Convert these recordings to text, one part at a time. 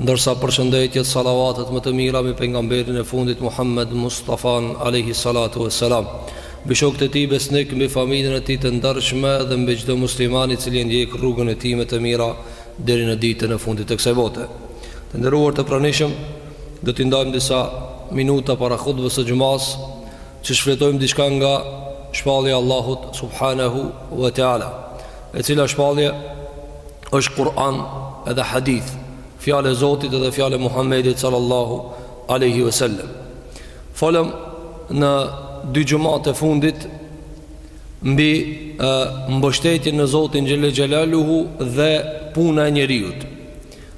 Ndërsa përshëndetjet salavatet më të mira mbi pejgamberin e fundit Muhammed Mustafan alejhi salatu ue selam Mbi shokët e tij besnikë, mbi familjen e tij të ndershme dhe mbi çdo musliman i cili e ndjek rrugën e tij me të mira Deri në ditën e fundit të kësaj bote Të nderuar të pranishëm, do t'i ndajmë disa minuta para hutbes së xhumas Që shfletojmë diçka nga shpallja Allahut Subhanehu ve teala E cila shpallje është Kur'an edhe Hadith, fjalë e Zotit edhe fjalë e Muhammedit sallallahu alaihi wasallam. Folëm në dy xhumat e fundit mbi mbështetjen në Zotin xhel-le xhelaluhu dhe puna e njeriut.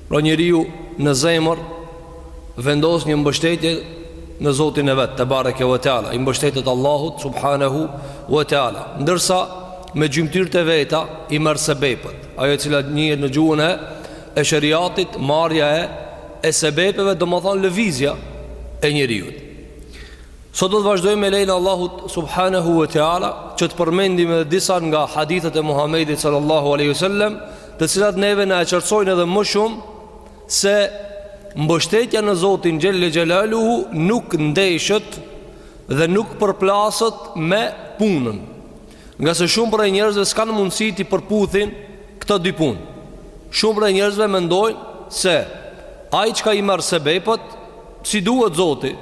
Pra njeriu në zemër vendos një mbështetje në Zotin e vet, te bareke ve teala, i mbështetet Allahut subhanahu ve teala. Ndërsa me gjymtyrët e veta i merr sebepet, ajo e cila njihet në gjuhën e e sheriatit marrja e e sebepeve, domethënë lëvizja e njeriut. Sot do të vazhdojmë me lejen Allahut subhanahu ve teala që të përmendim edhe disa nga hadithet e Muhamedit sallallahu alaihi wasallam të cilat neve na e qartësojnë edhe më shumë se mbështetja në Zotin Xhelle Xhelaluhu nuk ndeshet dhe nuk përplaset me punën. Ngase shumë prej njerëzve s'kanë mundësi t'i përputhin këto dy punë. Shumë prej njerëzve mendojnë se ai çka i merr sebepet, s'i duhet Zoti,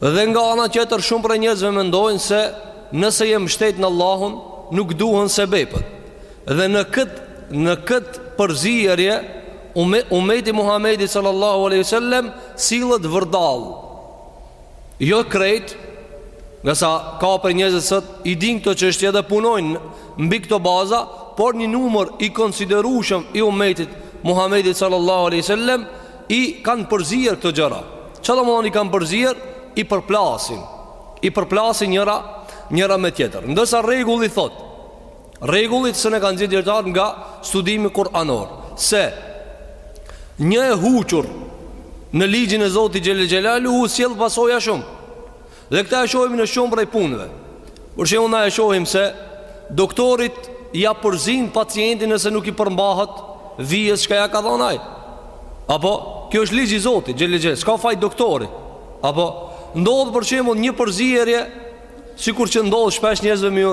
Dhe nga ana tjetër shumë prej njerëzve mendojnë se nëse je mbështet në Allahun nuk duhen sebepet. Dhe në kët në kët përzierje ume, umeti i Muhamedit sallallahu alaihi wasallam sillet vërdall. Jo krejt, ngase ka prej njerëzve sot i din këto çështje dhe punojnë mbi këto baza, por një numër i konsiderueshëm i umetit Muhamedit sallallahu alaihi wasallam I kanë përzier këto gjëra. Çka domethënë i kanë përzier? I përplasin. I përplasin njëra njëra me tjetër. Ndërsa rregulli thot, rregulli që e kanë nxjerr dijetarët nga studimi kuranor, se një e huqur në ligjin e Zotit xhelle xhelaluhu sjell pasoja shumë. Dhe këtë e shohim në shumë prej punëve. Për shembull na e shohim se doktorit ia përzin pacienti nëse nuk i përmbahet vijës çka ia ka dhënë ai. Apo kjo është ligj i Zotit, xhelle xhel, s'ka faj doktori. Apo ndodh për shembull një përzierje sikur që ndodh shpesh njerëzve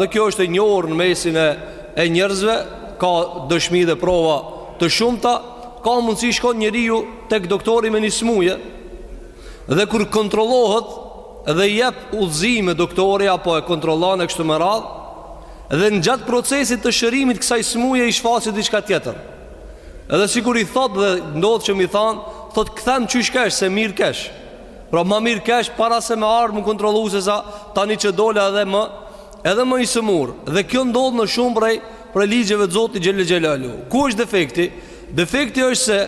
dhe kjo është e njohur në mesin e e njerëzve, ka dëshmi dhe prova të shumta, ka mundësi shkon njeriu tek doktori me një smuje Dhe kur kontrollohet dhe jep udhëzime doktori apo e kontrollon e kështu me radh, dhe në gjatë procesit të shërimit kësaj smuje i shfaqet diçka tjetër. Edhe sikur i thotë dhe ndodh që me i thanë, thotë kthem qysh kesh se mirë kesh. Pra ma mirë kesh para se me ardh m'u kontrollu se sa tani që dola edhe më edhe më i sëmur. Dhe kjo ndodh në shumë prej prej ligjeve të Zotit xhel xhelalu. Ku është defekti? Defekti është se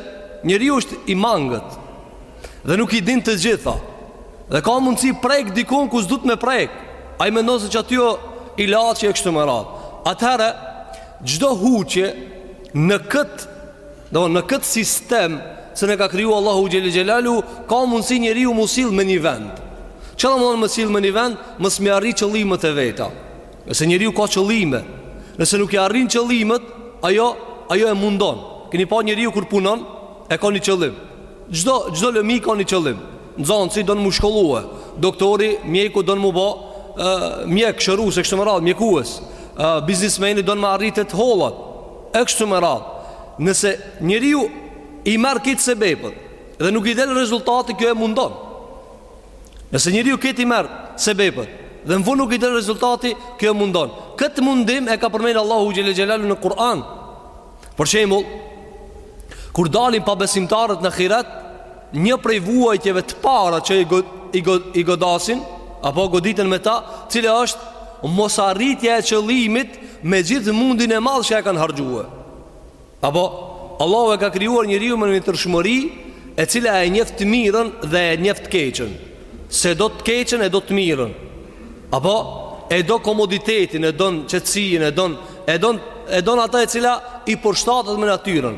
njeriu është i mangët. Dhe nuk i din të gjitha. Dhe ka mundësi prek dikun ku s'duhet me prek. Ai mendon se qaty o ilaçi e kështu me radh. Atëherë çdo huqje në kët, do në kët sistem se na ka kriju Allahu xhel xhelalu, ka mundësi njeriu m'u sill në një vend. Çka domethënë m'u sill në një vend, mos me i arri qëllimet e veta. Nëse njeriu ka qëllime, nëse nuk i arrin qëllimet, ajo ajo e mundon. Keni pa njeriu kur punon, e ka një qëllim. Çdo, çdo lëmi ka një qëllim. Nxënësi don m'u shkollue, doktori, mjeku don m'u bo, e, mjek, shërues e kështu me radhë, mjekues, e, biznismeni don me arrit te t'hollat, e kështu me radhë. Nëse njeriu i merr këto sebepet, dhe nuk i del rezultati, kjo e mundon. Nëse njeriu këtë i merr sebepet, dhe në fund nuk i del rezultati, kjo e mundon. Këtë mundim e ka përmend Allahu xhel xhelalu në Kur'an, Për shembull, kur dalin pabesimtarët në ahiret, një prej vuajtjeve të para që i god, i god, i godasin apo goditen me ta, cila është mosarritja e qëllimit me gjithë mundin e madh që e kanë harxhue. Apo Allahu e ka krijuar njeriu me natyrshmëri e cila e njeft të mirën dhe e njeft të keqen. S'e do të keqen e do të mirën. Apo e do komoditetin, e don qetësinë, e don e don e don ata e cila i përshtatet me natyrën.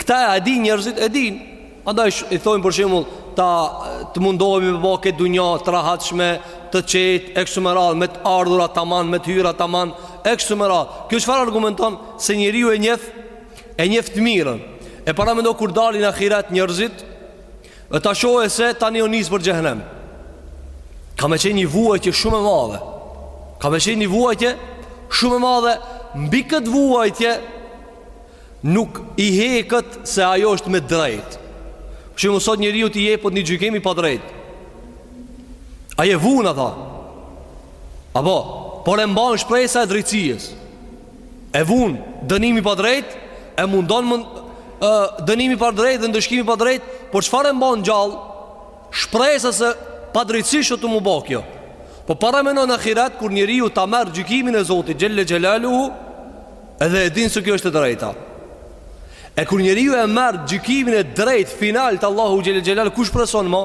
Këta e di njerëzit, e din. Andaj i thojnë për shembull ta të mundohemi me ba këtë dunja të rahatshme, të qetë, e kështu me radhë, me të ardhura taman, me të hyra taman, e kështu me radhë. Kjo çfarë argumenton se njeriu e njeh e njeh të mirën. E paramendo kur dalin n'ahiret njerëzit, Dhe ta shohin se tani o nis për xhehenem Ka me qenë një vuajtje shumë e madhe Ka me qenë një vuajtje shumë e madhe Mbi këtë vuajtje Nuk i heket se ajo është me drejt Për shembull sot njeriu t'i jepet një gjykim i padrejtë Ai e vun ata Apo Por e mban shpresa e drejtësisë E vun dënimi padrejt E mundon dënimi padrejt dhe ndëshkimi padrejt Por çfarë e mban gjallë Shpresa se padrejtësisht tu m'u bo kjo Po paramendon ahiret Kur njeriu ta merr gjykimin e Zotit xhel-le xhelaluhu Edhe e din se kjo është e drejta E kur njeriu e merr gjykimin e drejtë final te Allahu xhel-le xhelaluhu ku shpreson ma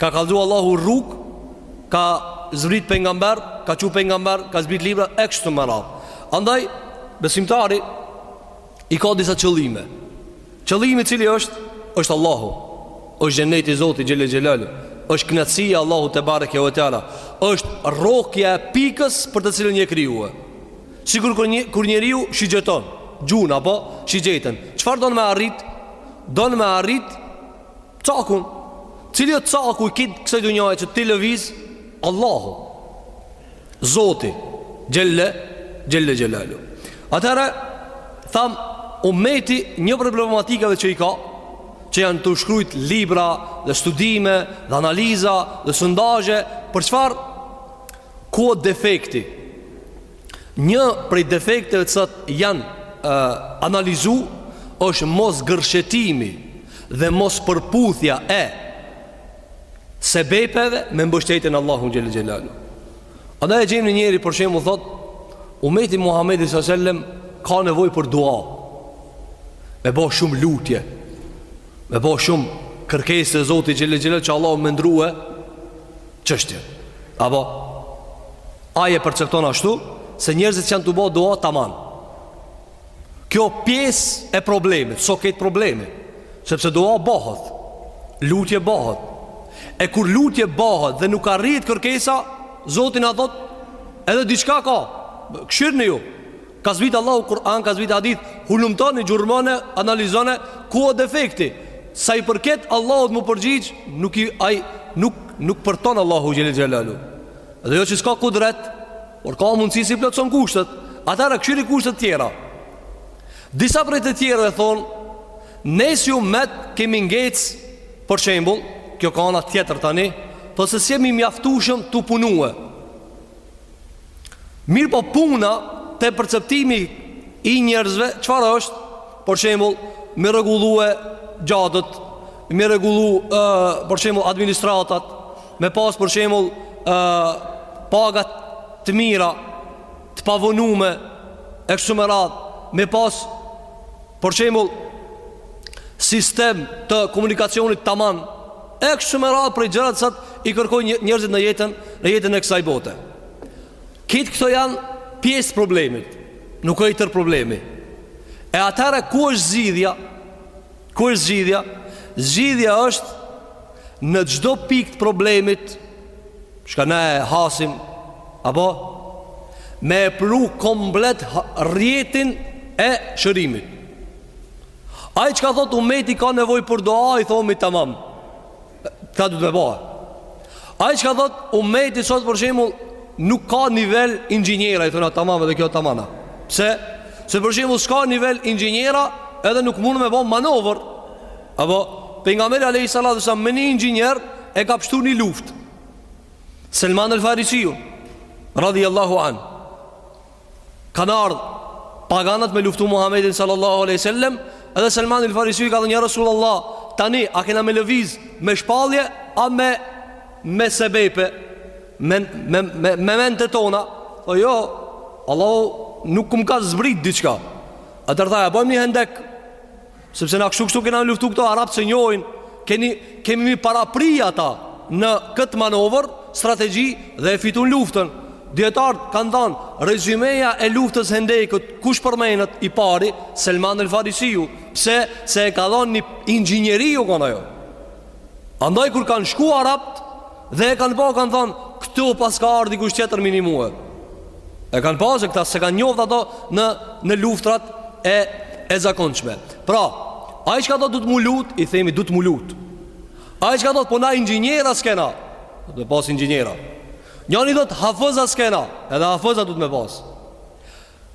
Ka kalzu Allahu rrugë Ka zbrit pejgamber Ka çu pejgamber Ka zbrit libra E kështu me radhë Andaj besimtari I ka disa qëllime Qëllimi i cili është është Allahu është xheneti i Zotit xhel-le xhelaluhu është knaqsia e Allahut tebareke ve teala është rrokja e pikës për të cilën je krijue Sikur kur, një, kur njeriu shigjeton Gjun apo shigjetën Çfarë don me arrit Don me arrit Cakun, cili o caku i krejt kësaj dunjaje që ti lëviz, Allahu, Zoti, xhel-le xhelaluhu. Atëherë, thamë, umeti një prej problematikave që i ka, që janë tu u shkrujt libra dhe studime dhe analiza dhe sondazhe, për çfarë, ku o defekti, Një prej defekteve të cilat janë analizu është mos gërshetimi dhe mos përputhja e sebepeve me mbështetjen n'Allahun xhel-le xhelaluhu. A e gjejmë një njeri për shembull thotë Umeti Muhamedit sallallahu alaihi wasallam ka nevojë për dua. Me ba shumë lutje. Me ba shumë kërkesë te Zoti xhel-le xhelaluhu që Allahu me ndrue çështje. Apo ai e percepton ashtu se njerëzit s'janë tu bo dua tamam. Kjo pjesë e problemit, s'o krejt problemi, sepse dua bohet, lutje bahet. E kur lutje bahet dhe nuk arrihet kërkesa, Zoti na thotë, edhe diçka ka. Kshyrni ju. Ka zbrit Allahu Kur'an, ka zbrit Hadith, hulumtoni, gjurmone, analizone, ku o defekti? Sa i përket Allahut m'u përgjigj, nuk i ai nuk nuk përton Allahu xhel-le xhelaluhu. Dhe jo që s'ka kudret, por ka mundësi s'i plotëson kushtet. Atëherë kshyri kushtet tjera. Disa prej të tjerëve thonë, ne si umet kemi ngec për shembull, kjo ka ana tjetër tani, thonë se s'jemi mjaftueshëm tu punue. Mirpo puna te perceptimi i njerëzve çfarë është? Për shembull, me rregullue xhadet, me rregullu ë për shembull administratat, me pas për shembull ë paga të mira, të pavonume e kështu me radhë, me pas Për shembull, sistem të komunikacionit tamam e kështu me radhë prej gjërave çka sot i kërkojnë njerëzit në jetën, në jetën e kësaj bote. Krejt këto janë pjesë problemit, nuk është i tërë problemi. E atëherë ku është zgjidhja? Ku është zgjidhja? Zgjidhja është në çdo pikë të problemit Çka na e hasim Apo Me e pru komplet rrjetin e shërimit Ai çka thotë umeti ka nevojë për doa I thomi tamam Ta duhet me ba Ai çka thotë umeti sot për shembull Nuk ka nivel inxinjera I thona tamam edhe kjo tamam Pse, se për shembull s'ka nivel inxinjera Edhe nuk mund me ba manovër Apo, pejgamberi alejhi salatu selam me një inxinjer e ka pshtu një luftë Selman el Farisiu radijallahu anhu Kanë ardhë paganët me luftu Muhammedin sallallahu aleyhi sallem Edhe Selman el Farisiu i ka thënë ja Resul Allah Tani, a kena me lëviz me shpallje A me, me sebepe Me, me, me, me mendtë tona Po jo, Allahu nuk më ka zbrit diçka Atëherë tha, a bojmë një hendek Sepse na kështu kështu kena luftu këto arabët s'e njohin, keni, kemi m'i parapri ata në këtë manovër, strategji dhe e fitun luftën. Dijetarët kanë thanë, rezymeja e luftës hendekut, kush përmendet i pari, Selman el Farisiu, pse se e ka dhanë një inxinjeri u konë ajo. Andaj kur kanë shku arabët, Dhe e kanë pa kanë thanë Këtu paska ardh dikush tjetër me i ndihmue E kanë pa se këta s'e kanë njoftë ato në, në luftrat e, e zakonshme Pra, ai çka thotë duhet m'u lut I themi duhet m'u lut Ai çka thotë po na inxhinjera s'kena Duhet me pas inxhinjera Njani thotë hafëza s'kena Edhe hafëza duhet me pas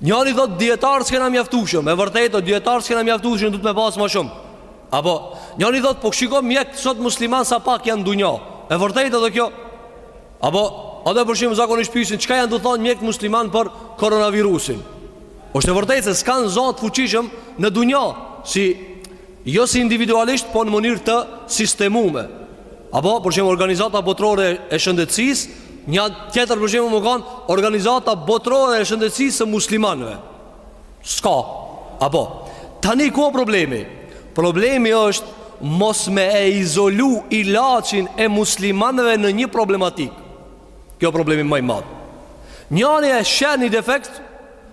Njani thotë dijetarë s'kena mjaftueshëm, e vërtetë o dijetarë s'kena mjaftueshëm, duhet me pas ma shumë. Apo, njani thotë po shiko mjekët sot muslimanë sa pak janë dunja. E vërtetë edhe kjo. Apo, edhe për shembull zakonisht pysin çka janë tu thanë mjekët muslimanë për koronavirusin. Është e vërtetë se s'kanë za të fuqishëm në dunja, si Jo si individualisht, po në mënyrë të sistemume. Apo për shembull Organizata Botërore e Shëndetësisë, një tjetër për shembull me kanë Organizata Botërore e Shëndetësisë së Muslimanëve. S'ka. Apo tani ku është problemi? Problemi është mos me e izolu ilaçin e muslimanëve në një problematikë. Kjo problemi ma i madh. Njani e sheh një defekt,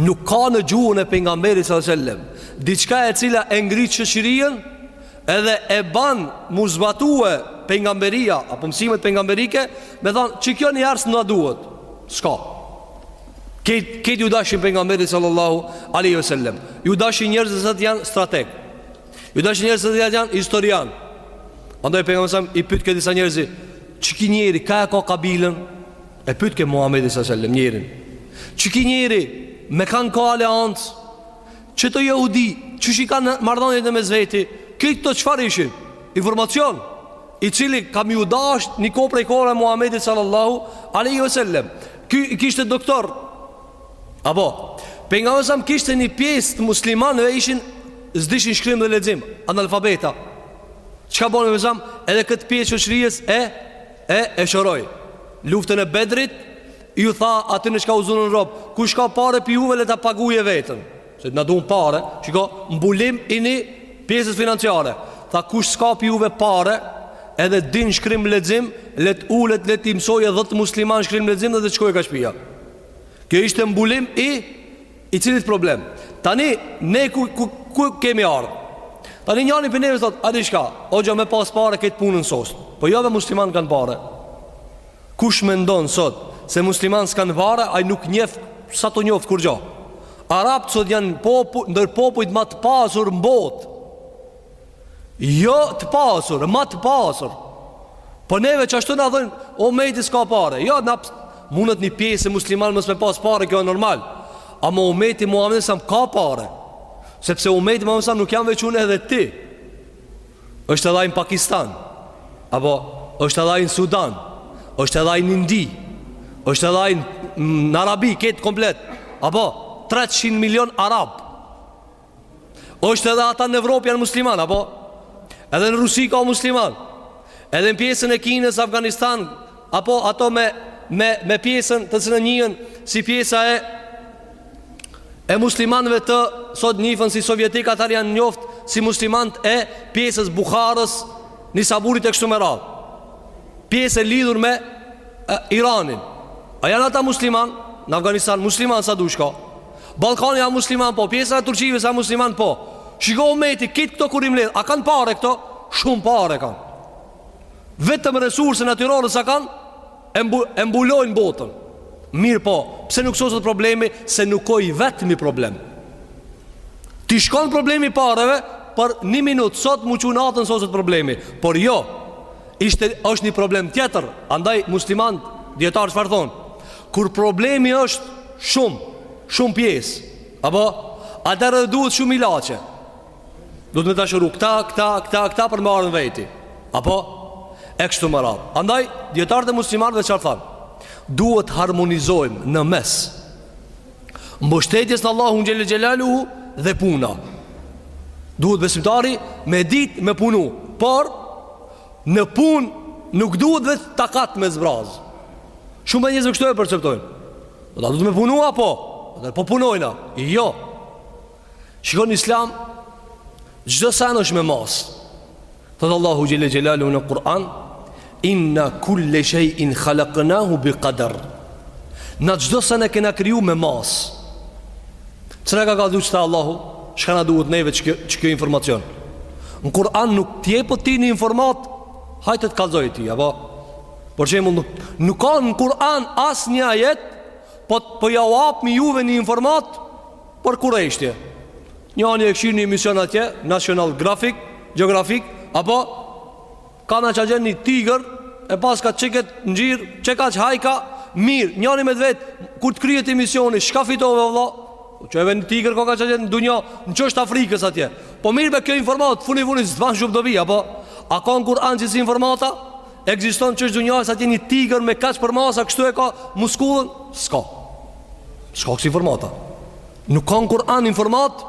Nuk ka në gjuhën e pejgamberit sallallahu alajhi wasallam diçka e cila e ngrit shoqërinë edhe e ban mu zbatue pejgamberia apo mësimet pejgamberike, me thanë që kjo ni ars na duhet. S'ka. E kejt ju dashin pejgamberit sallallahu alajhi wasallam. Ju dashin njerëz që janë strateg. Ju dashin njerëz që janë historian. Andaj pejgamberi alejhi selam i pytke disa njerëz, qiky njeri ka e ka kabilën? E pytke Muhamedi sa selam njërin, qiky njeri me kan ka aleancë, qëto jehudi, qysh i kanë mardhanjet në mes veti, këto çfarë ishin, informacion, i cili ka m'ju dasht një kohë prej kohëve Muhamedit sallallahu aleyhi ve sellem, kishte doktor, apo, pejgamberi alejhi selam kishte një pjesë të muslimanëve ishin, s'dishin shkrim dhe lexim, analfabeta, çka bon Muhamedi alejhi selam, edhe këtë pjesë të shoqërisë e, E e shëroi luftën e Bedrit, ju tha atyne çka u zunën rob, kush ka pare pi juve le ta paguje veten. Se na duhen pare, shiko, mbulim i një pjesës financiare. Tha kush s'ka pi juve pare, edhe din shkrim lexim, le të ulet le t'i mësojë 10 musliman shkrim lexim dhe të shkojë ka shpia. Kjo ishte mbulim i I cilit problem? Tani ne ku ku, ku kemi ardh? Tani njani pi neve thot, a di çka? Hoxha me pas pare kejt punën sos. Po jo be musliman kanë pare. Kush mendon sot se musliman s'kan pare, ai nuk njeh sa të njoft kurgjo. Arabët sot janë popu ndër popujt ma të pasur në botë. Jo të pasur, ma të pasur Po neve qashtu na thojnë Umeti s'ka pare Jo, munet një pjesë e muslimanve mos me pas pare, kjo e normal Ama umeti Muhamedit alejhi selam ka pare Sepse umeti Muhamedit alejhi selam nuk jam veç unë edhe ti është edhe ai në Pakistan Apo është edhe ai në Sudan është edhe ai në Indi është edhe ai në Arabi Kejt komplet Apo 300 milion Arab është edhe ata në Evropë janë musliman, apo? Edhe në Rusi ka musliman Edhe në pjesën e Kinës, Afganistan Apo ato me, me, me pjesën të cilën njihen Si pjesa e E muslimanve të sot njifen si sovjetik Atëherë janë njoft si muslimant e pjesës Bukharës Nisaburit e kështu me radhë Pjesë e lidhur me e, Iranin A janë ata musliman? Në Afganistan musliman sa dush ka Ballkani a musliman po, pjesa e Turqisë a musliman po. Shiko umeti, kejt këto kur i mbledh, a kanë pare këto? Shumë pare kanë. Vetëm resurse natyrore sa kanë e, mbu, e mbulojnë botën. Mirë po, pse nuk soset problemi se nuk o i vetmi problem. T'ish kon problemi i pareve, për një minutë sot mu çu natën soset problemi, por jo. Ishte është një problem tjetër, andaj muslimant dijetar çfarë thonë? Kur problemi është shumë, shumë pjesë, apo atëherë duhet shumë ilaçe. Duhet me shëru këta, këta, këta, këta për me ardh n'veti. Apo e kështu me radhë. Andaj dietarët e muslimanëve çfarë thanë? Duhet harmonizojmë në mes mbështetjes në Allahun xhele xhelaluhu dhe puna. Duhet besimtari me ditë me punu, por në punë nuk duhet vetë takatin me zbrazë. Shumica e njerëzve kështu e perceptojnë A duhet me punu apo E po punojna Jo Shiko n'islam Çdo sen është me mas Thotë Allahu Xhele Xhelaluhu në Kur'an Inna kulle shej'in khalaknahu bi kader Na çdo sen e kena kriju me mas Qe na ka kallzu qeta Allahu Shka na duhet neve qekjo, qeky informacion Në Kur'an nuk t'jepet ty një informat Hajt të kallzoj ty Apo Për shembull nuk, nuk ka në Kur'an as një ajet Po, po jau apim juve një informat Për kureshtje Njani e kshyr një emision atje National Graphic, Geographic Apo Ka na çka xhen një tigër E paska qeket ngjyrë Qekaq hajka Mirë, njani me të vetë Kur të kryhet emisioni Shka fitove vëlla po Qe ve një tigër Koka qe n'dunja Në qosh t' Afrikës atje Po mirë me këtë informat Funi funit s'të ban shumë dobi Apo A ka në Kur'an qesi informata Ekziston qosh t'dunjasë atje një tigër me kaq përmasa kështu e ka muskulin? S'ka. S'ka kësi informata. Nuk ka në Kur'an informat?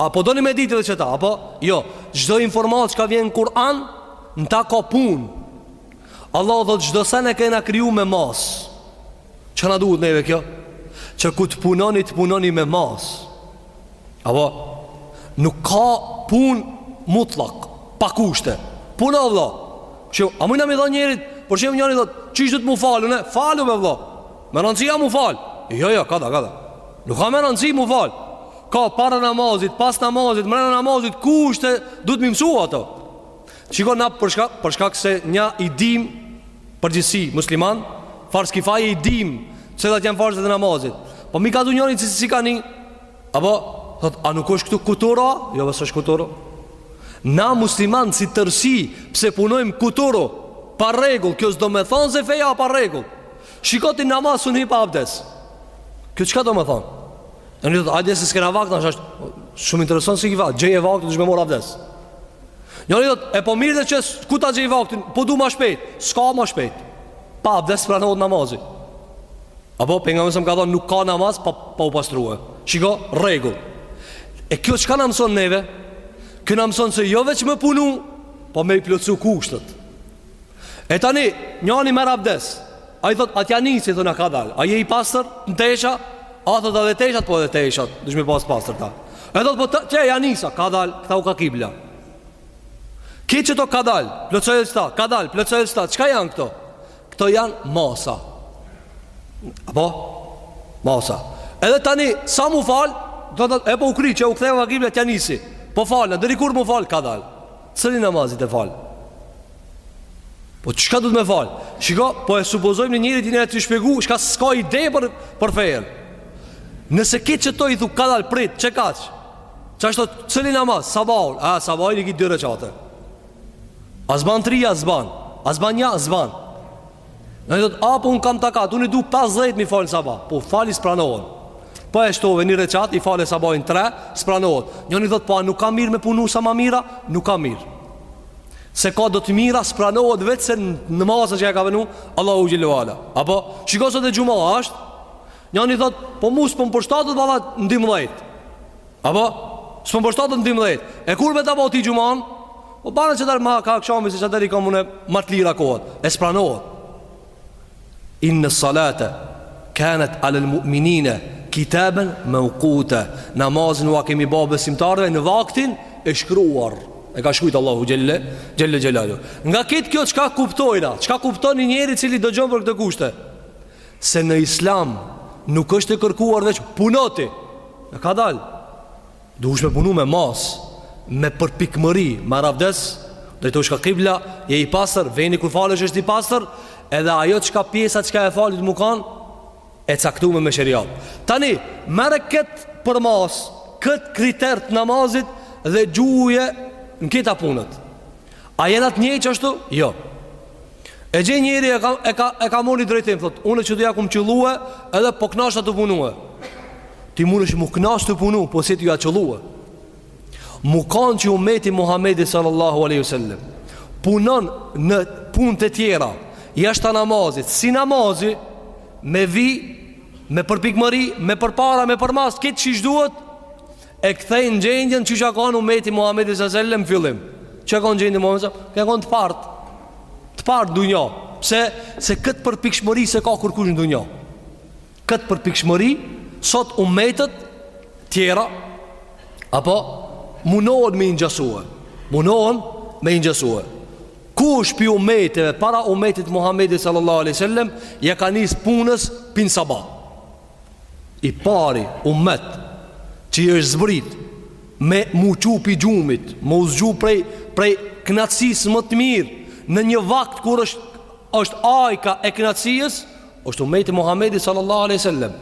A po doni me ditë edhe qeta? A po? Jo. Çdo informat çka vjen në Kur'an, në ta ka punë. Allahu thotë çdo sen e kena kriju me mas. Çka na duhet neve kjo? Që kur të punoni, të punoni me mas. Apo nuk ka punë mutlak, pa kushte. Puno vëlla. A mujna me i thon njërit, për shembull njëri thot, qysh duhet me u fal unë, falu more vëlla. Me rëndësi a me u fal. Jo, jo, kadal, kadal. Nuk ka me rëndësi m'u fal. Ka para namazit, pas namazit, mrena namazit, kushte duhet me i mësu ato. Shiko na për shkak për shkak se na i dim përgjithësisht musliman, farz kifaje i dim se qeto janë farzët e namazit. Po m'i kallzo njërit çishi kanë. Apo thot, a nuk është këtu kuturu? Jo, s'është kuturu. Na musliman si tërsi, pse punojmë kuturu? Pa rregull, kjo s'domethanë se feja pa rregull. Shiko ti n'namaz s'un hi pa abdes. Kjo çka domethanë? Njëri thot hajde se s'kena vakt, është s'më intereson s'ki vakt, gjeje vaktin, dush me marr abdes. Njëri thotë e po mirë de që kur ta gjej vaktin, po du ma shpejt, s'ka ma shpejt. Pa abdes s'pranohet namazi. Apo pejgamberi alejhi selam ka thonë nuk ka namaz pa, pa u pastru. Shiko, rregull. E kjo çka na mëson neve? Kjo na mëson se jo veç me punu, po me i plotësu kushtet. E tani, njani merr abdes A i thot, a t'ja nisi, thot, ngadal A je i pastër, në tesha A thot, edhe teshat, po edhe teshat Duhesh me pas pastërta E thot, po të, qe ja nisa, kadal Ktheu ka kibla Ki qeto kadal, plotsoje edhe qeta Kadal, plotsoje edhe qeta, çka janë këto? Këto janë masa Apo? Masa Edhe tani, sa mu fal Thotë, e po u kry qe u ktheva ka kibla t'ja nisi Po fal, deri kur mu fal, kadal Cili namaz t'e fal Po çka do ti me fal? Shiko, po e supozojmë një njeri ti je tu i shpjegu, çka s'ka ide për për fejen. Nëse ke qeto i thu kadal prit, qekaq? Çka asht cili namaz? Sabah, a sabahi i ki dy reqate. A s'ban tri a s'ban, a s'ban nja s'ban. Njani thotë, a po unë kam takat, unë i du 50 me i fal në sabah, po fali s'pranohen. Po e shtove një reqat, i fale sabahin 3, s'pranohet. Njani thotë, po a nuk a mirë me punu sa ma mira? Nuk a mirë. Se ka do të mira, s'pranohet veçse në masën që e ka venu, Allahu xhel-le ve ala. Apo, shiko sot e xhuma asht, Njani thot, po mu s'po më përshtatet valla n'dymdhejt Apo, s'po më përshtatet n'dymdhejt E kur me ta ba ty xhumanë O po bane qatëherë ma ka akshami se qatëherë i kam unë ma të lira kohët, e s'pranohet Innes-salate, kanet alel mu'minine Kitaben meukuta Namazin ua kemi ba besimtarve në vaktin e shkruar E ka shkrujt Allahu xhel-le, xhel-le xhelaluhu Nga krejt kjo çka kuptojna, çka kupton një njeri i cili dëgjon për këto kushte Se në islam nuk është e kërkuar veç puno ti. Ngadal. Duhesh me punu me mas, me përpikmëri, merr abdes, drejtohesh ka kibla, je i pastër, veni kur falesh është i pastër, edhe ajo çka pjesa çka e fal t'mu kan e caktume me sheriat. Tani merre kët përmas, kët kriter të namazit dhe gjuje në këta punët. A jena të njëjtë qashtu? Jo. E gjen njeri e ka e ka e ka marrë ni drejtim thot. Unë qe ja kum qëllue edhe po knaqna tu punue. Ti mundesh mu knaq tu punu, po s'je tu ja qëllue. Mu kanë që umeti Muhammedit sallallahu aleyhi sallam Punon në punët e tjera Jashta namazit Si namazi Me vijë Me përpikmëri Me përpara Me përmas Krejt siç duhet E kthejnë gjendjen qysh u kanë umeti Muhamedit sa selam n'fillim. Qysh u kanë gjendja Muhamedit? U kanë të parët. Të parët n'dunja. Pse? Se kët përpikshmëri s'e ka kurkush në dunja. Kët përpikshmëri sot umetet tjera apo munohen me i ngjasue. Munohen me i ngjasue. Kush pi umeteve para umetit Muhamedit sallallahu alaihi wasallam ja ka nis punës pi n'sabah. i pari ummet që i është zbrit me m'u çu pi gjumit, me u zgju prej, prej knaqsis më të mirë, në një vakt kur është, është ajka e knaqsis, është ummeti i Muhammedit sallallahu aleyhi sallem.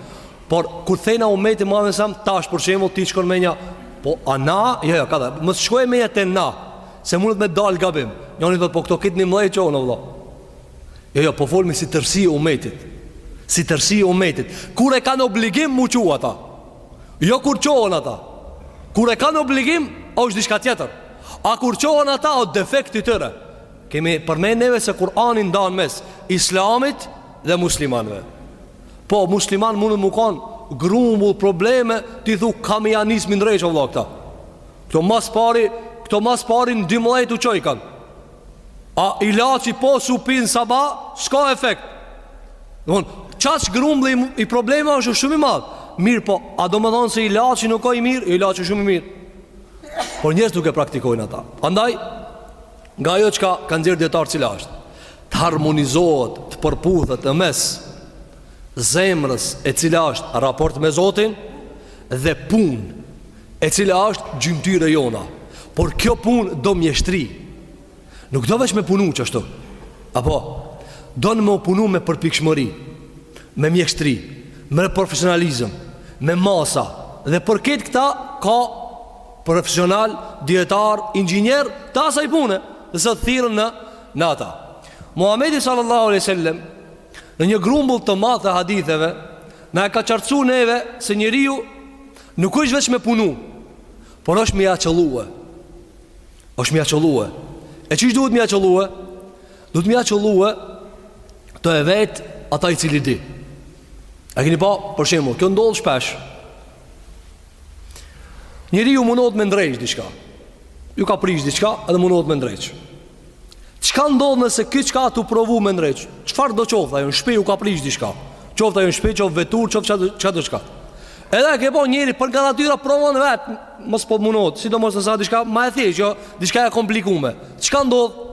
Por, kur thejna ummeti Muhammedi sallam, tash për shembull t'shkon menja, po a na, jo, jo, ka dhe, mos t'shkojë menja te na, se mundet me dalë gabim, njëni thotë, po këto kitë njimdhejt çohen vllo, Jo, jo, po folmi si tërsi e umetit. Si tërsi e umetit. Kur e kanë obligim m'u çu ata. Jo kur çohën ata. Kur e kanë obligim, është diçka tjetër. A kur çohën ata, o defekt i tyre. Kemi përmen neve se Kurani ndan mes islamit dhe muslimanve. Po, musliman mundën mu kanë grumbull probleme, ti thu kah m'ia nis m'i ndreq, o vlla këta. Këto mas pari, këto mas pari në dymdhejt u çojkan. A ilaçi po su pin saba, s'ka efekt. Don, qaj grumbulli i problemeve është shumë i madh. Mirëpo, a domethonë se ilaçi nuk o i mirë? Ilaçi shumë i mirë. Por njerëzit nuk e praktikojnë ata. Prandaj nga ajo çka kanë nxjerr dijetarët cila është të harmonizohet, të përputhet në mes zemrës e cila është raport me Zotin dhe punë e cila është gjymtyrë e jona, por kjo punë do mjeshtri, nuk do veç me punu qashtu, apo, don me punu me përpikshmëri, me mjeshtri, me profesionalizëm, me masa, dhe për këtë këta ka profesional, dijetar, inxinjer, të asaj pune, dhe së të thirën në, në ata. Muhammedi sallallahu aleyhi sallem, në një grumbull të madh të haditheve, na e ka qartësu neve se njeriu Nuk është veç me punu Por është me ja qëllue është me ja qëllue E qysh duhet me ja qëllue? Duhet me ja qëllue Tu e vet ata i cili di E keni pa për shembull Kjo ndodh shpesh Njeriu munohet me ndreq diçka Iu ka prish diçka Edhe munohet me ndreq Çka ndodh nëse ky çka o tu provu me ndreq? Çfarëdo qoftë ajo? Në shtëpi u ka prish diçka. Qoftë ajo në shtëpi, qoftë vetur, qoftë çkado çka. Edhe a ke pa njeri për nga natyra provon vet, mos po munet, sidomos nëse o diçka ma e thjeshtë, jo, diçka e komplikume. Çka ndodh?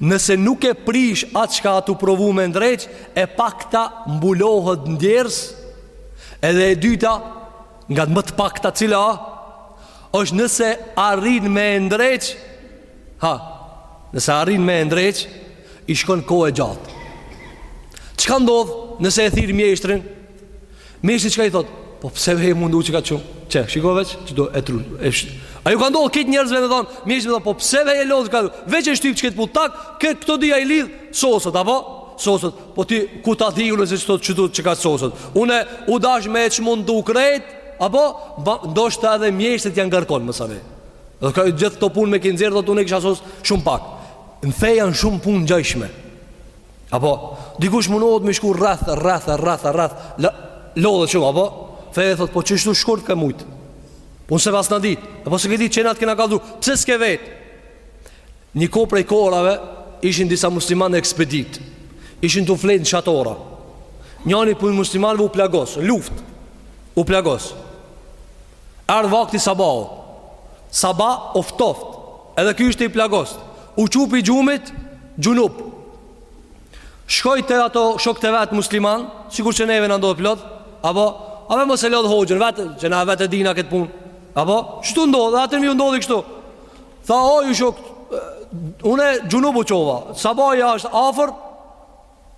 Nëse nuk e prish atë çka o tu provu me ndreq, e pakta mbulohet n'djersë, edhe e dyta Nga më të pakta cila është nëse arrin me e ndreq Ha, nëse arrin me e ndreq I shkon kohë e gjatë Çka ndodh nëse e thirr mjeshtrin Mjeshtri çka i thot Po pse ve je mundu qikaq shumë Qe, shiko veç, që do e tru e sh... A ju ka ndodh kitë njerëzve me thonë Mjeshtri thot, po pse ve je lodh ka Veç e shtyp qëkëtë putak Këtë këto dyja i lidh sosët, apo Sosët, Po ti ku ta di unë se qeto, qeto çka soset. Unë u dash me e shmundu krejt, apo ndoshta edhe mjeshtët janë ngarku. Dhe ka gjithë ato punë me kinezë edhe unë kisha sos shumë pak. Në fe janë shumë punë ngjashme. Apo dikush mundohet me shku rreth rreth rreth rreth lodhet shumë, apo feja e thot po qeshtu shkurt ke mujt. Po nëse s'e pasna dit. Apo s'e ke dit, qe na të kena kallxu. Pse s'ke vet? Një kohë prej kohërave, ishin disa musliman në ekspeditë Ishin tu fjet në çadora Njani prej muslimanve u plagos Luft U plagos Erdh vakti i sabahut Sabah, o ftoft Edhe ky ishte i plagost U çu prej gjumit xhunub Shkoi te ata shokt e vet musliman Sikur që neve na ndodh plot Apo A ve more s'e lodh hoxhën vet Qe na vetë e dina këtë pun Apo Shtu ndodh Edhe atyre iu ndodhi kështu Tha o ju shok Une xhunub u çova Sabahi është afer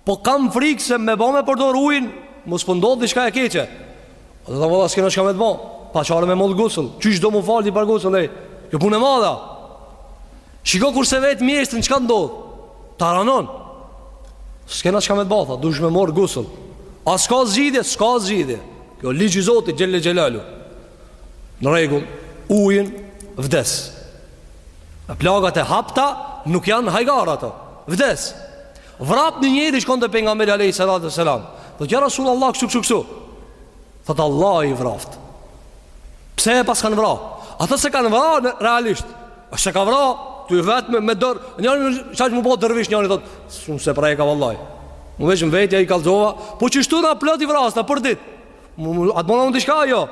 Po kam frikë se me bo me përdor ujin Mos po m'ndodh diçka e keqe Dhe the vëlla s'kena çka me të ba Pa çare me marrë gusëll Qysh do m'u falë ti pa gusëll Ej, jo punë e madhe Shiko kur s'e vet mjeshtrin çka ndodh Ta rrënon S'kena çka me të ba Tha duhesh me marrë gusëll A s'ka zgjidhje? S'ka zgjidhje Ky ligj i Zotit xhel-le xhelaluhu Në rregull, ujin vdes. E plagat e hapta nuk janë hajgar ato. Vdes. Vrap një njeri shkon te pejgamberi alejhi salatu ve selam. Thotë ja Resulallah kështu kështu kështu. Thot Allah i vraft. Pse e paskan vra? Ata s'e kanë vra realisht. A s'e ka vra ty vetëm me dor. Njëri sa m'u bo dervish njëri thot, "Unë s'e preka vallahi." Mu veç m'veti e i kallxova, po qeshtu na plot i vrasim për ditë. A të bana unë diçka jo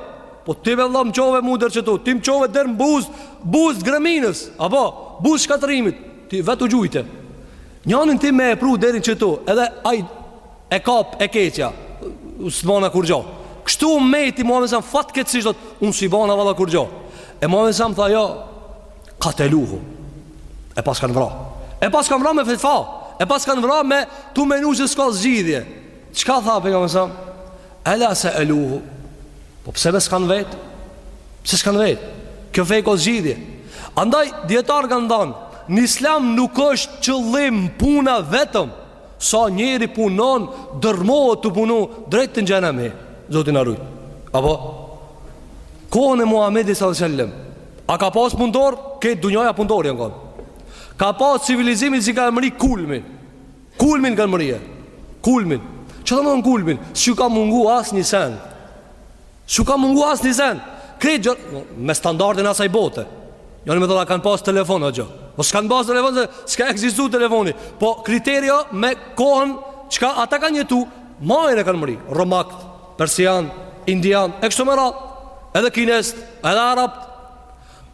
Po ti vallah më çove mu deri qetu Ti më çove deri në buz Buz të greminës Apo Buz shkatërrimit Ti vetë u gjujte Njanin ti me e pru deri qetu Edhe aj E kap e keqja S'të bana kurgjo Kështu mendo ti Muhammedi alejhi selam fatkeqësisht thot Unë s'i bana valla kurgjo E Muhammedi alejhi selam tha jo Kateluhu E paskan vra E paskan vra me fetva E paskan vra me Tu menu që s'ka zgjidhje Çka tha pejgamberi alejhi selam? Ela seelu. Po pse be s'kan vet? Pse s'kan vet? Kjo fe ka zgjidhje. Andaj dijetarët kanë thanë, në Islam nuk është qëllim puna vetëm. Sa njeri punon, dërrmohet tu punu drejt e n'xhehnem hin. Zoti na rujt. Apo kohën e Muhamedit sallallahu alaihi wasallam, a ka pas punëtor? Krejt dunjaja punëtor janë kanë. Ka pas civilizime që ka mrri kulmin. Kulmin kanë mrri e Kulmin Çka do me thënë kulmin S'ju ka mungu asnjë sen S'ju ka mungu asnjë sen Krejt gjë no, Me standardin asaj bote Jo me thonë a kanë pas telefon a gjë Po s'kanë pas telefon se S'ka ekzistu telefoni Po kriteri o me kohën Çka ata kanë jetu Majën e kanë mrri Romakt Persian Indian E kështu me radhë Edhe kinezt Edhe arabt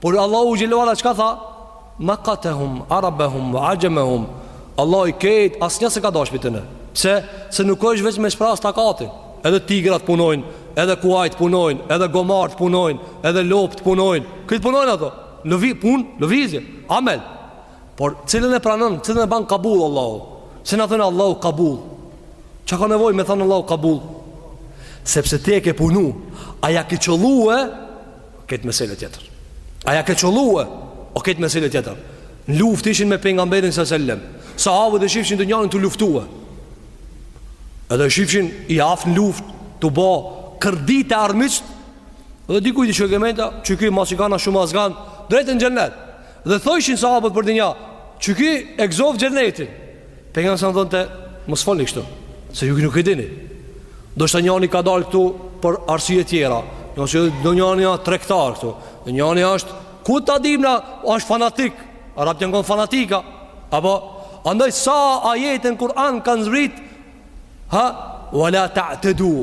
Por Allahu Xhelle ve ala çka tha? Makatehum, arabehum, ve axhemehum Allahu krejt, asnjë s'e ka dasht prej tyne Se, se nuk është veç me shpraz takatin Edhe tigrat punojnë, edhe kuajt punojnë, edhe gomart punojnë, edhe lopt punojnë Krejt punojnë ato, lëvi, punë, lëvizje, amel Por cilën e pranon, cilën e ban kabul Allahu Se na thonë Allahu kabul Çka ka nevojë me thënë Allahu kabul Sepse ti ke punu, a ja ke qëllu e Krejt mesele tjetër A ja ke qëllue O krejt mesele tjetër Në luftë ishin me pejgamberin së sellem Sahabët e shifshin njërin tu luftue Edhe shifshin i aftë në luftë Tu bo kërdi te armiqt Edhe dikujt i shkojke menja Që ky masi kanë shumë azgan Drejt në xhennet Dhe thojshin sahabët për dinja, që ky e gëzov xhennetin. Pejgamberi selam thonte, mos folni kështu, se ju nuk e dini. Ndoshta njani ka dalë këtu për arsye tjera, ndoshta do njani a tregtar këtu, do njani ashtë, ku ta dim na, ashtë fanatik, arabt janë kon fanatika, apo, andaj sa ajete n'Kuran kanë zbrit, Ha, wa la ta'tedu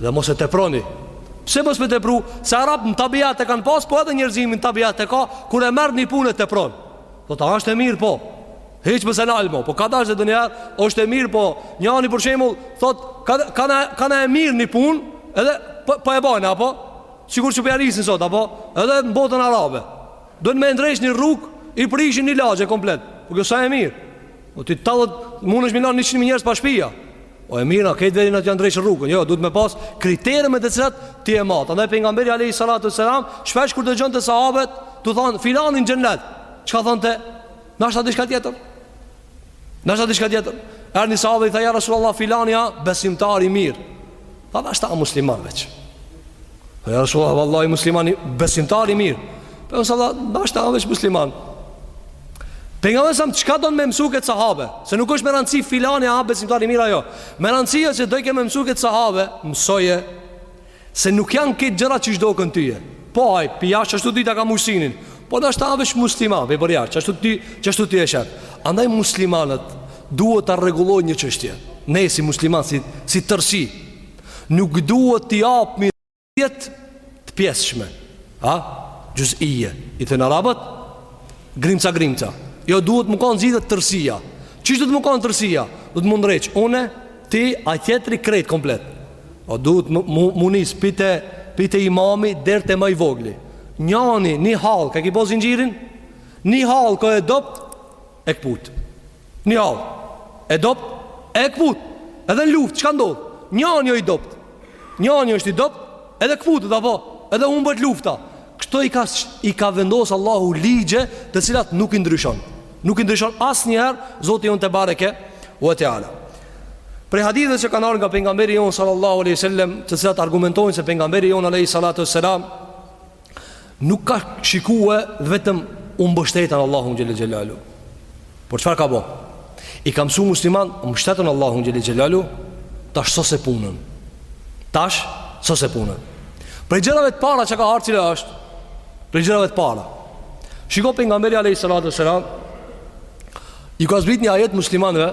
Dhe mos e teproni Pse mos me tepru Se arabt në tabiat e kanë pas Po edhe njerëzimi n'tabiat e ka Kur e merr një punë e tepron Thot a është e mirë po Hec më s'e nal mo Po ka dash edhe ndonjëherë është e mirë po Njani për shemull Thot ka, ka, na, ka na e mirë një punë Edhe po, po e bajnë apo Sikur që po ja nisin sot apo Edhe në botën arabe Duhet me e ndreq një rrugë I prishin një lagje komplet Po kjo s'a e mirë O ti talët Munesh me i lan njëqind mijë njerëz pa shpia O e mirë a kejtë veri në të ja ndreq rrugën Jo, duhet me pas kritere me të cilat Ti e mat Andaj pejgamberi Alejhi Salatu Selam Shpesh kur dëgjonte sahabët Tu thonë filani n'xhennet Çka thonte Nashta dishka tjetër Nashta diçka tjetër Erdh një sahabe i tha ja Rasulallah filani a besimtar i mirë Tha ndoshta musliman veç Tha ja Rasulallah vallaj musliman i besimtar i mirë Pejgamberi sallallah ndoshta veç musliman Pejgamberi selam çka don me mësu këtë sahabe Se nuk është me rëndësi filani a besimtar i mirë a jo Me rëndësi e se dojke me mësu këtë sahabe Mësoje Se nuk janë këto gjëra qysh doken tyje Po aj, pi jashtë qashtu dita ka musinin Po n'dashta vesh musliman, vej për jashtë qashtu ti, qashtu ti e sheh Andaj muslimanët duhet ta rregullojnë një çështje Ne si musliman, si, si tërsi Nuk duhet t'i japmi gjërat të pjesshme Ha? Xhuzije, i thonë arabët Grimca, grimca Jo duhet me kanë e gjithë tërsia Qysh duhet me kanë tërsia? Duhet m'u ndreq, une Ti a tjetri krejt komplet O duhet m'u nis pi te Pi te imami deri te ma i vogli Njani një hallka ki po zinxhirin Një hallkë o e dobt E këput Një hallkë E dobt E këput Edhe në luftë Çka ndodh Njani o i dobt Njani është i dobt, edhe këputet, apo, edhe humbet lufta. Kështu i ka, i ka vendosë Allahu ligje të cilat nuk i ndryshon. Nuk i ndryshon asnjëherë, Zoti jonë tebareke ue teala. Prej haditheve që kanë ardhë nga pengamberi jonë sallallahu aleyhi sallem, të cilat argumentojnë se pengamberi jonë aleyhi sallatu sallam, nuk ka shikue dhe vetëm m'u mbështet n'Allahun xhel-le xhelaluhu. Por çfarë ka bo? I ka msu muslimant, u mbështete n'Allahun xhel-le xhelaluhu, tash sose punën. Tash sose punën. Prej gjërave të para çka ka ardh cila është, prej gjërave të para. Shiko pengamberi alejhi salatu selam, i ka zbrit një ajet muslimanëve,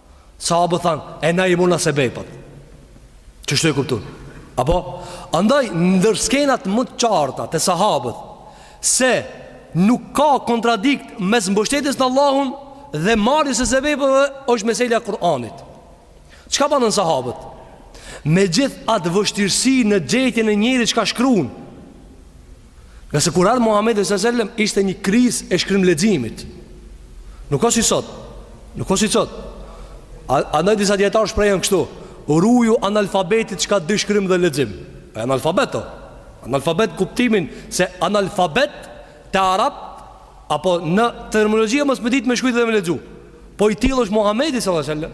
Sahabët thanë, e na i muna sebepet. Qashtu e kuptun? Apo, andaj, ndër skenat më të qarta te sahabët, se nuk ka kontradikt mes mbështetjes në Allahun dhe marrjes e sebepeve, është meselja Kur'anit. Çka banën sahabët? Me gjithë atë vështirësi në gjetjen e njerit që ka shkruun, Ngase kur ardhë Muhammedi s.a.sellem ishte një krizë e shkrim leximit Nuk o si sot Nuk o si sot A, andaj disa dijetarë shprehen kështu Ruju analfabetit çka di shkrim dhe lexim E analfabet o Analfabet kuptimin se analfabet te arabt Apo në terminologji a mos me ditë me shkrujtë dhe me lexu Po i tillë është Muhamedi sallallahu alaihi wasallam.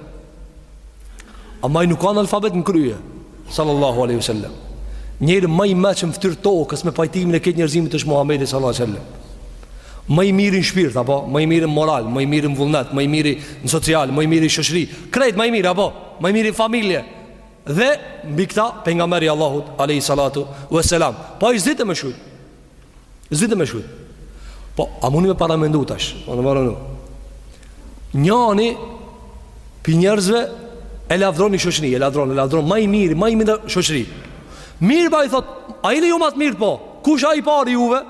Ama ai nuk o analfabet në krye sallallahu alaihi wasallam. Njeri më i meçëm n'fytyrë tokës me pajtimin e krejt njerëzimit është Muhamedi sallallahu alaihi wasallam. Më i miri në shpirt apo më i miri në moral, më i miri në vullnet, më i miri në social, më i miri në shoqëri, krejt më i miri apo më i miri në familje. Dhe mbi këta pejgamber i Allahut alaihi salatu wasalam. Po ai s'dite me shkrujt. S'dite me shkrujt Po, a muni me paramendu tash Po, paramendo Njani Pi njerëzve E lavdron një shoqëri E lavdron, e lavdron Ma i mirë, ma i mirë shoqëri Mirë po i thot A ini ju ma t' mirë po Kush a i pari juve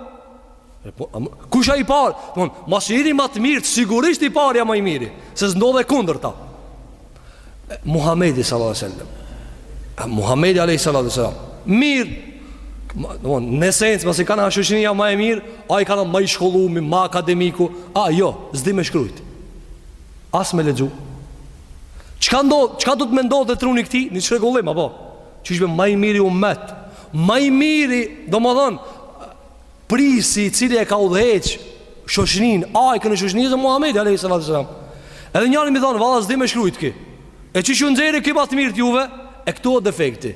e, po, a, Kush a i pari Mon, po, Masi ini ma t' mirë Sigurisht i pari a ma i miri Se s'ndodh e kundërta Muhamedi sallallahu alaihi wasallam. Muhamedi alaihi salatu wasallam. Mirë. Në esencë masi u kanë ajo shoqnia ma e mirë, a u kanë ma i shkollumi, ma akademiku. A jo, s'di me shkrujt. As me lexu. Çka ndodh? Çka do të mendonte truni i këtij? Ni çrregullim apo? Qysh me ma i miri umet. Ma i miri, domethonë, Prijsi i cili e ka udhëheq shoqninë, ajkën e shoqnisë Muhamedi alayhis salatu wasalam. Edhe njani me thanë, valla s'di me shkrujt ky. E qysh i nxjerr ky ma të mirët juve? E këtu është defekti.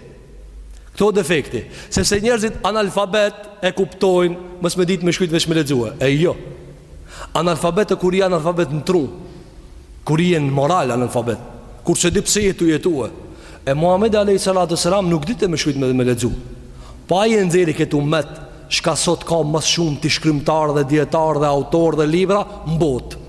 Këtu është defekti, sepse njerëzit analfabet e kuptojnë mos me ditë me shkrujt veç me lexue. E jo. Analfabet je kur je analfabet në tru Kur je në moral analfabet Kur s'e di pse je tu jetue E Muhammed Alejhi Salatu Selam nuk dite me shkrujt edhe me lexu Po ai e nxerri këtë umet Çka sot ka ma së shumti shkrimtarë dhe dijetarë dhe autorë dhe libra n'botë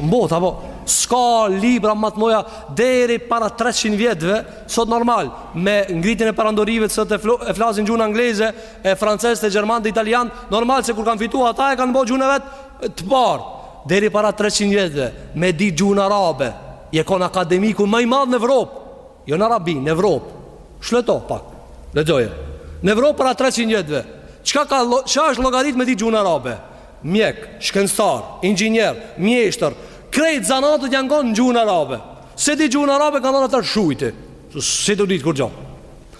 N'botë apo S'ka libra mat moja Deri para 300 vjetve Sot normal Me ngritjen e perandorive sot e, flo, e flasin gjuhën angleze e franceze e gjermane dhe italiane normal se kur kanë fitu ata e kanë bo gjuhën e vet të parë deri para 300 vjetve me ditë gjuhën arabe je kon akademiku ma i madh në Evropë jo në Arabi në Evropë shfleto pak dhe gjoje në Evropë para 300 vjetve çka ka çka është llogarit me ditë gjuhën arabe mjek shkencëtar inxhinier mjeshtër krejt zanatet janë kon në gjuhën arabe s'e di gjuhën arabe ka nën atëherë shuj ti si do dit kurgjo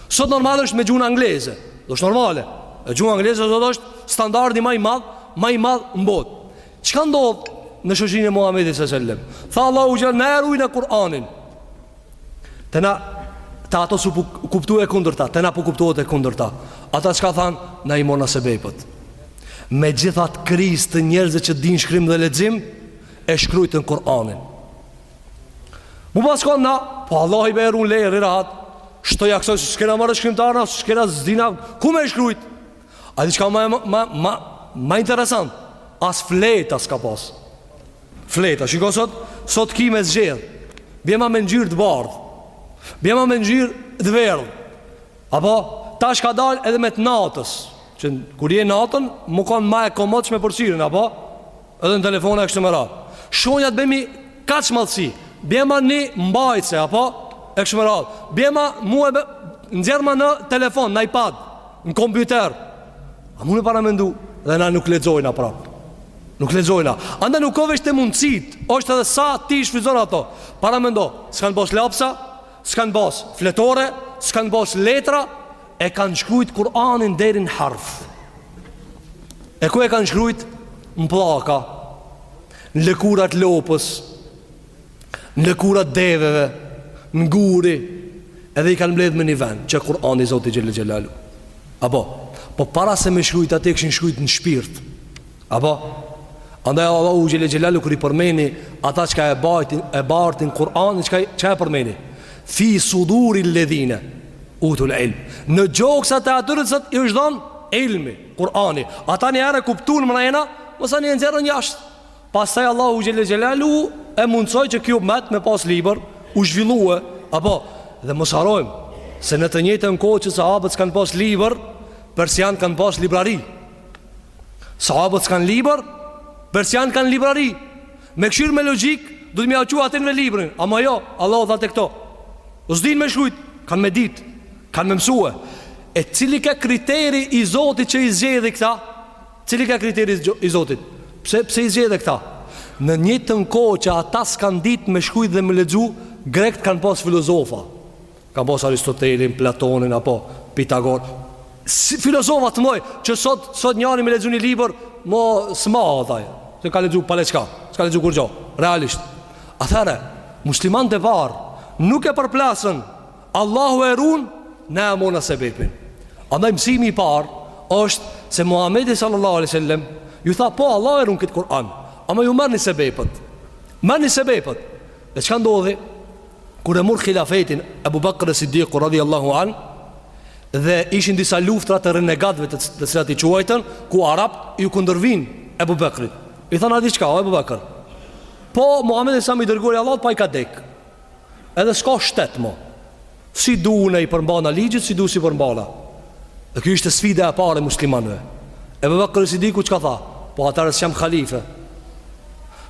Sot normal është me gjuhën angleze. Dhe është normale. E gjuha angleze sot është standardi ma i madh, ma i madh në botë. Çka ndodh në shoqërinë e Muhamedit sallallahu alajhi wasallam? Tha Allahu që na e rujna Kur'anin. Te na, te ata s'u kuptu e kundërta, te na po kuptohet e kundërta. Ata çka thanë, na i morna sebepet. Me gjithë atë krizë të njerëzve që dinë shkrim dhe lexim, e shkrujtën Kur'anin. Me pas konë na, po Allahu be e run, le, rri rahat, shto ja kësoj, s'kena marrë shkrimtarë, na, s'kena, s'dina, ku me i shkrujt? A di çka ma, ma, ma, ma interesant, as fleta s'ka pas. Fleta, shiko sot, sot ki me zgjedh, bjema me ngjyrë të bardhë, bjema me ngjyrë të verdhë, apo, tash ka dalë edhe me të natës, që kur je natën, me konë ma e komodshme për syrin, apo, Edhe në telefona e kështu me radhë. Shkronjat bëmi kaq madhësi. Bjema një mbajtëse apo e kështu me radhë. Bjema mua be nxjerrma në telefon, në iPad, në kompjuter. A mun me paramendu dhe na nuk lexojna prap. Nuk lexojna. Andaj nuk o veç te mundësitë. Është edhe sa t'i shfrytëzon ato. Paramendo, s'kanë pas lapsa, s'kanë pas fletore, s'kanë pas letra, E kanë shkrujt Kur'anin deri në harf. E ku e kanë shkrujt Në pllaka Në lëkura t'lopës Në lëkura t'deveve Në guri Edhe i kanë mbledh në një vend Që Kur'ani Zoti Xhele Xhelaluhu Apo Po para se me shkrujt atje e kishin shkrujt në shpirt Apo, andaj Allahu xhele xhelaluhu kur i përmend ata çka e bajtin, e bartin Kur'anin, çka, çka e përmend? Fi suduril ledhine, utul ilm. Në gjoksat e atyre që i është dhanë ilmi, Kur'ani. Ata një herë e kuptun mrena, masanej e nxerrën jashtë. Pastaj Allahu xhele xhelaluhu e mundësoi që kjo met me pas libër, u zhvillue, apo, dhe mos harrojmë, se në të njëjtën kohë që sahabët s'kanë pas libër, persianët kanë pas librari. Sahabët s'kanë libër Persianët kanë librari Me kqyr me logjikë Duhet me ia çu atij me librin Ama jo, Allahu tha te këto S'dinë me shkujt Kanë me dit Kanë me mësue E cili ka kriteri i Zotit që i zgjedhi këta? Cili ka kriteri i Zotit? Pse, pse i zgjedhi këta? Në njëjtën kohë që ata s'kanë dit me shkujt dhe me lexu Grekët kanë pas filozofa Kanë pas Aristotelin, Platonin apo Pitagorën filozofa të mdhoj që sot sot njeri me lexu një libër mo s'ma ataj. S'e ka lexu pa le çka, s'ka lexu kurgjo. Realisht. Atëherë muslimanët e parë nuk e përplasën Allahu e run ne e marrim sebepin. Andaj mësimi i parë është se Muhamedi sallallahu alaihi wasallam ju tha po Allahu e run këtë Kur'an, ama ju merrni sebepet. Merrni sebepet. Dhe çka ndodhi? Kur e mur Hilafetin Ebu Bakr es-Siddiku radhiyallahu an dhe ishin disa luftra të renegatëve të të cilat i quajtën ku arabët iu kundërvunë Ebu Bakrit. I thanë a di çka o Ebu Bakr. Po Muhamedi alejhi selam i dërguar i Allahut po ai ka dek. Edhe s'ka shtet mo. Si du na i përmbana ligjit, si du s'i përmbana. Dhe kjo ishte sfida e parë e muslimanëve. Ebu Bakr es-Siddiku çka tha Po atëherë s'jam halife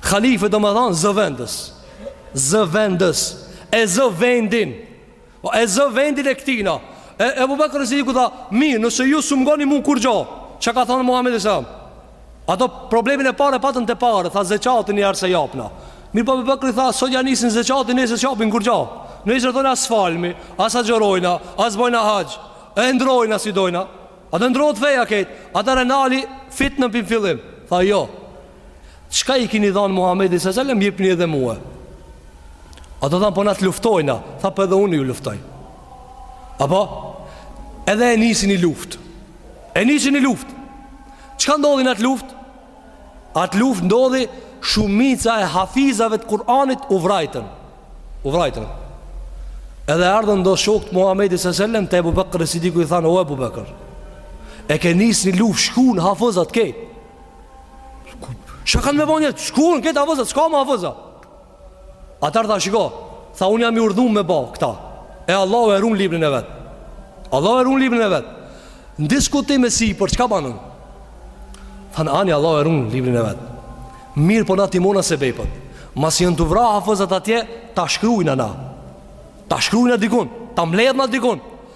Halife domethanë zëvendës Zëvendës, e zë vendin. Po e zë vendin e ktina. E Ebu Bakr Siddiku tha, "Mirë, nëse ju s'më ngoni mu kurgjo." Çka ka thanë Muhamedi sallallahu alaihi wasallam? Ato problemin e parë patën te paret, tha zekatin ja s'e japna. Mirëpo Ebu Bakri tha, "Sot ja nisin zekatin, nesër s'japin kurgjo." Nesër thonë as falmi, as agjërojna, as bojna haxh. E ndrojna si dojna. E ndrohet feja këtë. Atëherë e nali fitnen në fillim. Tha jo. Çka i kini dhanë Muhammedit alejhi selam, jepni edhe mua. Ata thanë, po na të luftojna. Tha, po edhe unë ju luftoj. Apo, edhe e nisi ni luft. E nisi ni luft. Çka ndodhi në atë luft? Atë luft ndodhi shumica e hafizave të Kur'anit u vrajtën. U vrajtën. Edhe erdhën do shokët Muhammedit alejhi selam, te Ebu Bekër es Sidiku i thanë, o Ebu Bekër, e ke nisë një luft shkun hafëzat krejt. Çka kena me bo nëse shkun krejt hafëzat, s'ka ma hafëza. Atëherë tha shiko, tha unë jam i urdhnum me bo këta. E Allahu e run librin e vet. Allahu e run librin e vet. Në diskutim e sipër çka banën? Thanë ani Allahu e run librin e vet. Mirëpo na t'i marrna sebepet. Masi janë tu u vra hafëzat atje, ta shkrujna. Ta shkrujna dikun, ta mledhna dikun.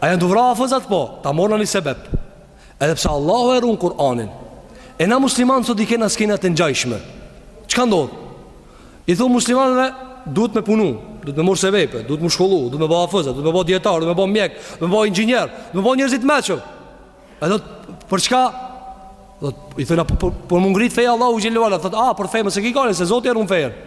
A janë tu u vra hafëzat po Ta marrna një sebep Edhe pse Allahu e run Kur'anin E na muslimanë sot i kena skenat e ngjajshme Çka ndodh? I thu muslimanëve Duhet me punu Duhet me marrë sebepe Duhet m'u shkollu Duhet me ba hafëza Duhet me ba dijetarë Duhet me ba mjekë Duhet me ba inxhinierë Duhet me ba njerzit meqëm E do për çka I thonë për, për, për m'u ngrit feja Allahu teala Thotë a për fenë mos e ki gajle Se Zoti e run fenë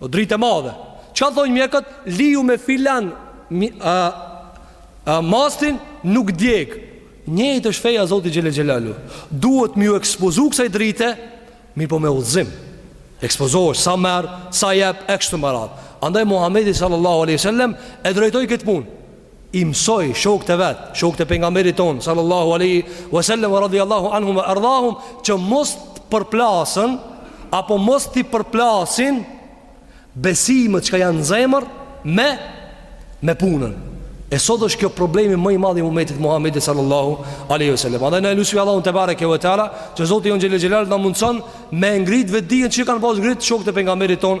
O dritë e madhe. Çka thonë mjekët? Lyju me filan mi, a, a, mastin nuk të djeg. Njëjtë është feja Zotit Xhele Xhelaluhu. Duhet me ju ekspozu kësaj drite, mirëpo me udhëzim. Ekspozohesh sa merr, sa jep, e kështu me radhë. Andaj Muhammedi sallallahu aleyhi sallem e drejtoi këtë punë. i mësoi shokët e vet, shokët e pejgamberit ton sallallahu alaihi wasallam radhiyallahu anhum wa ardahum që mos të përplasen apo mos t'i përplasin besimet që janë në zemër me me punën. E sot është kjo problemi më i madh i umetit Muhamedit sallallahu alaihi wasallam. Andaj na e lusim Allahun tebareke ve teala, që Zoti jonë Xhele Xhelaluhu t'na mundson me ngrit vetdijen që e kanë pas ngrit shokët e pejgamberit ton